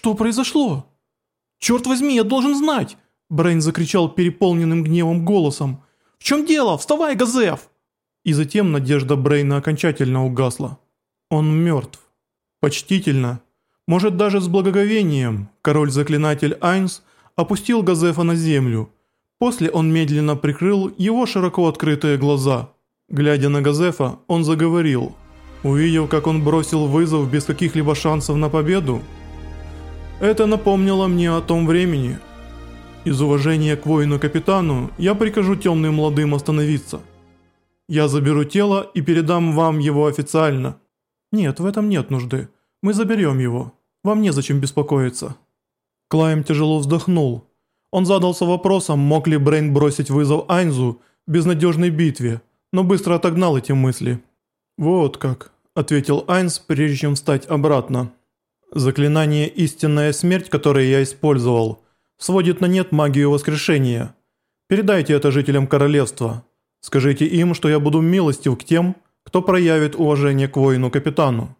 Что произошло? Черт возьми, я должен знать! Брейн закричал переполненным гневом голосом. «В чем дело? Вставай, Газеф!» И затем надежда Брейна окончательно угасла. Он мертв. Почтительно, может даже с благоговением, король-заклинатель Айнс опустил Газефа на землю. После он медленно прикрыл его широко открытые глаза. Глядя на Газефа, он заговорил. Увидев, как он бросил вызов без каких-либо шансов на победу, это напомнило мне о том времени. Из уважения к воину-капитану я прикажу темным молодым остановиться. Я заберу тело и передам вам его официально. Нет, в этом нет нужды. Мы заберем его. Вам незачем беспокоиться. Клайм тяжело вздохнул. Он задался вопросом, мог ли Брейн бросить вызов Айнзу в безнадежной битве, но быстро отогнал эти мысли. «Вот как», – ответил Айнс, прежде чем встать обратно. «Заклинание «Истинная смерть», которое я использовал, сводит на нет магию воскрешения. Передайте это жителям королевства. Скажите им, что я буду милостив к тем, кто проявит уважение к воину-капитану».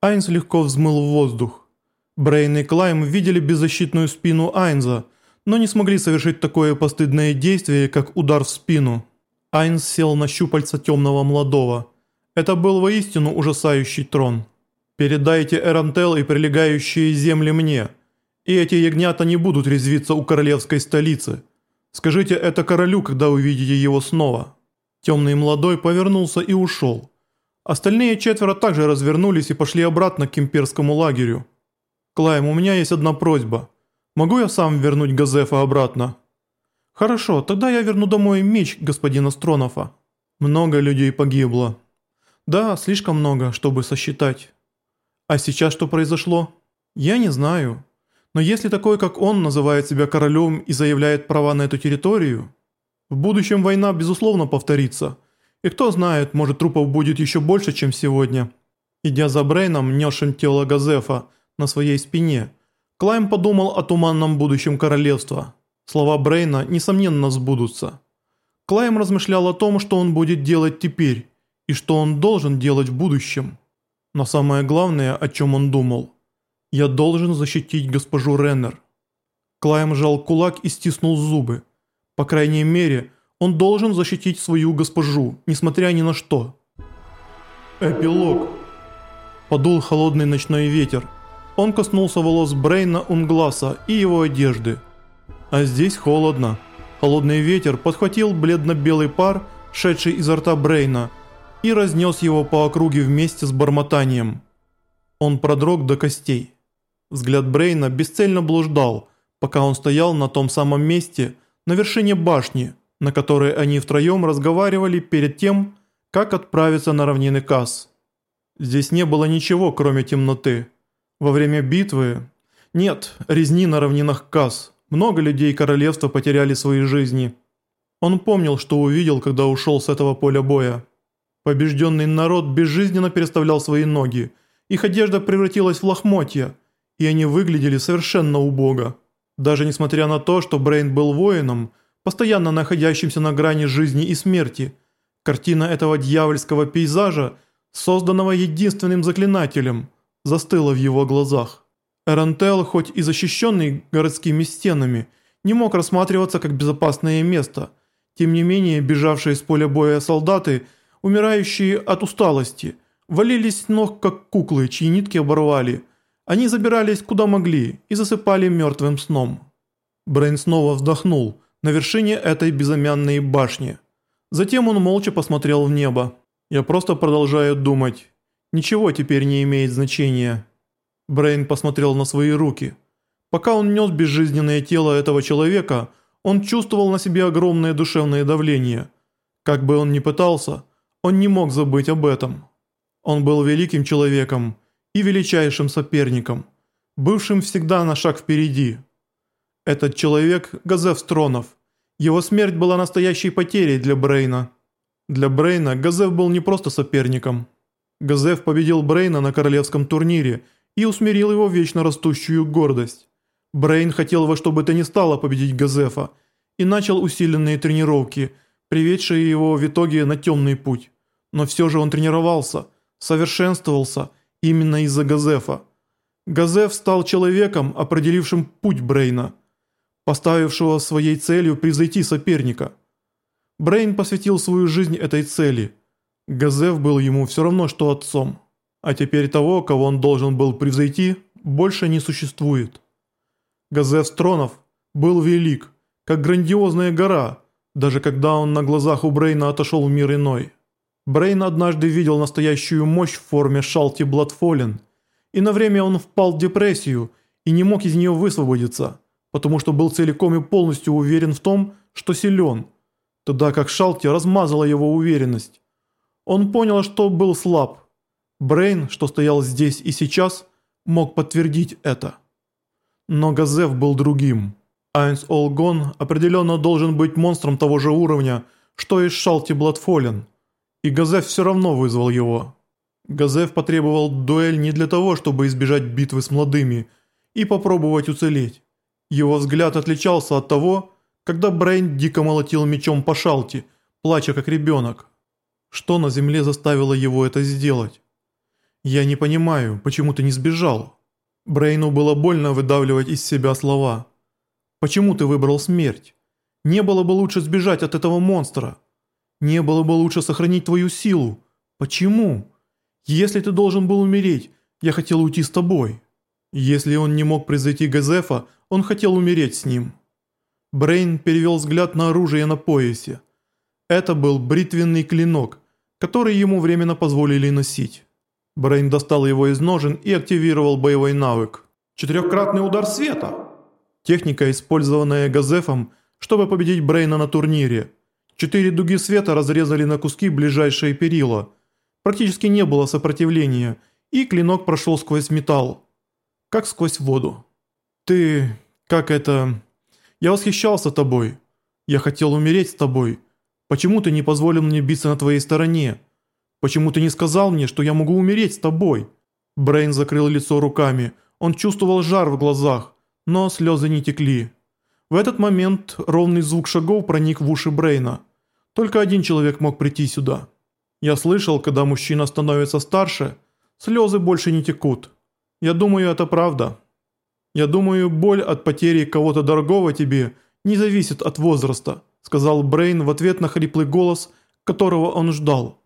Айнс легко взмыл в воздух. Брейн и Клайм видели беззащитную спину Айнза – но не смогли совершить такое постыдное действие, как удар в спину. Айнс сел на щупальца темного молодого. Это был воистину ужасающий трон. «Передайте Эрантел и прилегающие земли мне, и эти ягнята не будут резвиться у королевской столицы. Скажите это королю, когда увидите его снова». Темный молодой повернулся и ушел. Остальные четверо также развернулись и пошли обратно к имперскому лагерю. «Клайм, у меня есть одна просьба». Могу я сам вернуть Газефа обратно?» «Хорошо, тогда я верну домой меч господина Стронова. Много людей погибло». «Да, слишком много, чтобы сосчитать». «А сейчас что произошло?» «Я не знаю. Но если такой, как он, называет себя королем и заявляет права на эту территорию, в будущем война безусловно повторится. И кто знает, может трупов будет еще больше, чем сегодня». Идя за Брейном, несшим тело Газефа на своей спине, Клайм подумал о туманном будущем королевства. Слова Брейна, несомненно, сбудутся. Клайм размышлял о том, что он будет делать теперь, и что он должен делать в будущем. Но самое главное, о чем он думал. «Я должен защитить госпожу Реннер». Клайм сжал кулак и стиснул зубы. По крайней мере, он должен защитить свою госпожу, несмотря ни на что. Эпилог. Подул холодный ночной ветер. Он коснулся волос Брейна Унгласа и его одежды. А здесь холодно. Холодный ветер подхватил бледно-белый пар, шедший изо рта Брейна, и разнес его по округе вместе с бормотанием. Он продрог до костей. Взгляд Брейна бесцельно блуждал, пока он стоял на том самом месте, на вершине башни, на которой они втроем разговаривали перед тем, как отправиться на равнины Касс. Здесь не было ничего, кроме темноты. Во время битвы... Нет, резни на равнинах Кас. Много людей королевства потеряли свои жизни. Он помнил, что увидел, когда ушел с этого поля боя. Побежденный народ безжизненно переставлял свои ноги. Их одежда превратилась в лохмотья, и они выглядели совершенно убого. Даже несмотря на то, что Брейн был воином, постоянно находящимся на грани жизни и смерти, картина этого дьявольского пейзажа, созданного единственным заклинателем – застыла в его глазах. Эрантел, хоть и защищенный городскими стенами, не мог рассматриваться как безопасное место. Тем не менее, бежавшие с поля боя солдаты, умирающие от усталости, валились ног как куклы, чьи нитки оборвали. Они забирались куда могли и засыпали мертвым сном. Брейн снова вздохнул на вершине этой безымянной башни. Затем он молча посмотрел в небо. «Я просто продолжаю думать. Ничего теперь не имеет значения. Брейн посмотрел на свои руки. Пока он нес безжизненное тело этого человека, он чувствовал на себе огромное душевное давление. Как бы он ни пытался, он не мог забыть об этом. Он был великим человеком и величайшим соперником, бывшим всегда на шаг впереди. Этот человек – Газеф Стронов. Его смерть была настоящей потерей для Брейна. Для Брейна Газеф был не просто соперником – Газеф победил Брейна на королевском турнире и усмирил его вечно растущую гордость. Брейн хотел во что бы то ни стало победить Газефа и начал усиленные тренировки, приведшие его в итоге на темный путь. Но все же он тренировался, совершенствовался именно из-за Газефа. Газеф стал человеком, определившим путь Брейна, поставившего своей целью превзойти соперника. Брейн посвятил свою жизнь этой цели. Газеф был ему все равно, что отцом. А теперь того, кого он должен был превзойти, больше не существует. Газеф Стронов был велик, как грандиозная гора, даже когда он на глазах у Брейна отошел в мир иной. Брейн однажды видел настоящую мощь в форме Шалти Бладфолен, и на время он впал в депрессию и не мог из нее высвободиться, потому что был целиком и полностью уверен в том, что силен, тогда как Шалти размазала его уверенность. Он понял, что был слаб. Брейн, что стоял здесь и сейчас, мог подтвердить это. Но Газеф был другим. Айнс Олгон определенно должен быть монстром того же уровня, что и Шалти Бладфолен – и Газеф все равно вызвал его. Газеф потребовал дуэль не для того, чтобы избежать битвы с молодыми и попробовать уцелеть. Его взгляд отличался от того, когда Брейн дико молотил мечом по шалте, плача как ребенок. Что на земле заставило его это сделать? «Я не понимаю, почему ты не сбежал?» Брейну было больно выдавливать из себя слова. «Почему ты выбрал смерть? Не было бы лучше сбежать от этого монстра?» Не было бы лучше сохранить твою силу. Почему? Если ты должен был умереть, я хотел уйти с тобой. Если он не мог произойти Газефа, он хотел умереть с ним. Брейн перевел взгляд на оружие на поясе. Это был бритвенный клинок, который ему временно позволили носить. Брейн достал его из ножен и активировал боевой навык. Четырехкратный удар света. Техника, использованная Газефом, чтобы победить Брейна на турнире – Четыре дуги света разрезали на куски ближайшие перила. Практически не было сопротивления, и клинок прошел сквозь металл. Как сквозь воду. «Ты... как это... Я восхищался тобой. Я хотел умереть с тобой. Почему ты не позволил мне биться на твоей стороне? Почему ты не сказал мне, что я могу умереть с тобой?» Брейн закрыл лицо руками. Он чувствовал жар в глазах, но слезы не текли. В этот момент ровный звук шагов проник в уши Брейна. Только один человек мог прийти сюда. Я слышал, когда мужчина становится старше, слезы больше не текут. Я думаю, это правда. Я думаю, боль от потери кого-то дорогого тебе не зависит от возраста, сказал Брейн в ответ на хриплый голос, которого он ждал.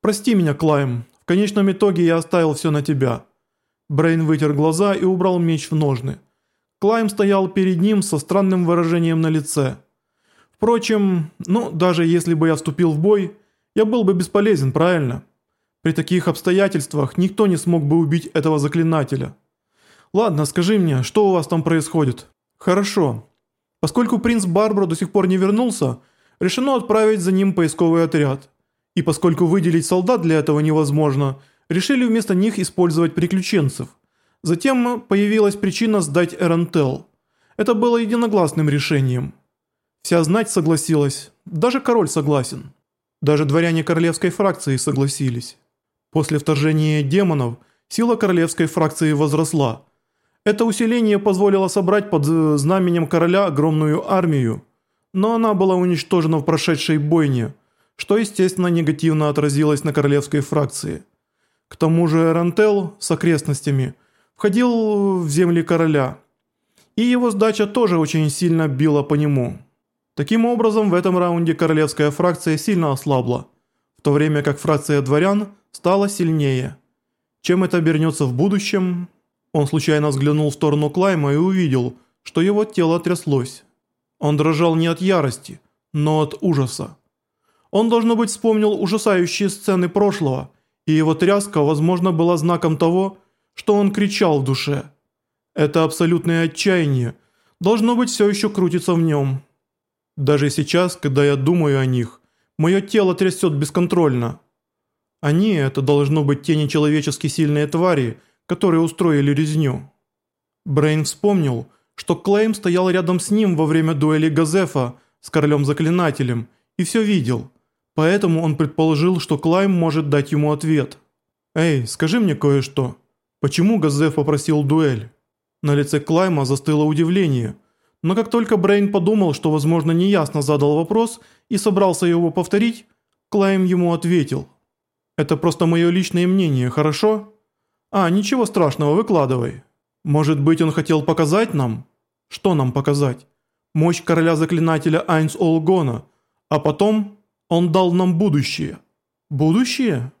Прости меня, Клайм, в конечном итоге я оставил все на тебя. Брейн вытер глаза и убрал меч в ножны. Клайм стоял перед ним со странным выражением на лице. Впрочем, ну, даже если бы я вступил в бой, я был бы бесполезен, правильно? При таких обстоятельствах никто не смог бы убить этого заклинателя. Ладно, скажи мне, что у вас там происходит? Хорошо. Поскольку принц Барбара до сих пор не вернулся, решено отправить за ним поисковый отряд. И поскольку выделить солдат для этого невозможно, решили вместо них использовать приключенцев – Затем появилась причина сдать Эрентел. Это было единогласным решением. Вся знать согласилась, даже король согласен. Даже дворяне королевской фракции согласились. После вторжения демонов сила королевской фракции возросла. Это усиление позволило собрать под знаменем короля огромную армию, но она была уничтожена в прошедшей бойне, что естественно негативно отразилось на королевской фракции. К тому же Эрентел с окрестностями – входил в земли короля, и его сдача тоже очень сильно била по нему. Таким образом, в этом раунде королевская фракция сильно ослабла, в то время как фракция дворян стала сильнее. Чем это обернется в будущем? Он случайно взглянул в сторону Клайма и увидел, что его тело тряслось. Он дрожал не от ярости, но от ужаса. Он, должно быть, вспомнил ужасающие сцены прошлого, и его тряска, возможно, была знаком того, что он кричал в душе. Это абсолютное отчаяние, должно быть, все еще крутится в нем. Даже сейчас, когда я думаю о них, мое тело трясет бесконтрольно. Они – это должно быть те нечеловечески сильные твари, которые устроили резню. Брейн вспомнил, что Клейм стоял рядом с ним во время дуэли Газефа с королем-заклинателем и все видел, поэтому он предположил, что Клайм может дать ему ответ. «Эй, скажи мне кое-что». Почему Газеф попросил дуэль? На лице Клайма застыло удивление. Но как только Брейн подумал, что возможно неясно задал вопрос и собрался его повторить, Клайм ему ответил. «Это просто мое личное мнение, хорошо?» «А, ничего страшного, выкладывай». Может быть, он хотел показать нам? Что нам показать? Мощь короля-заклинателя Айнс Олгона, а потом он дал нам будущее. Будущее?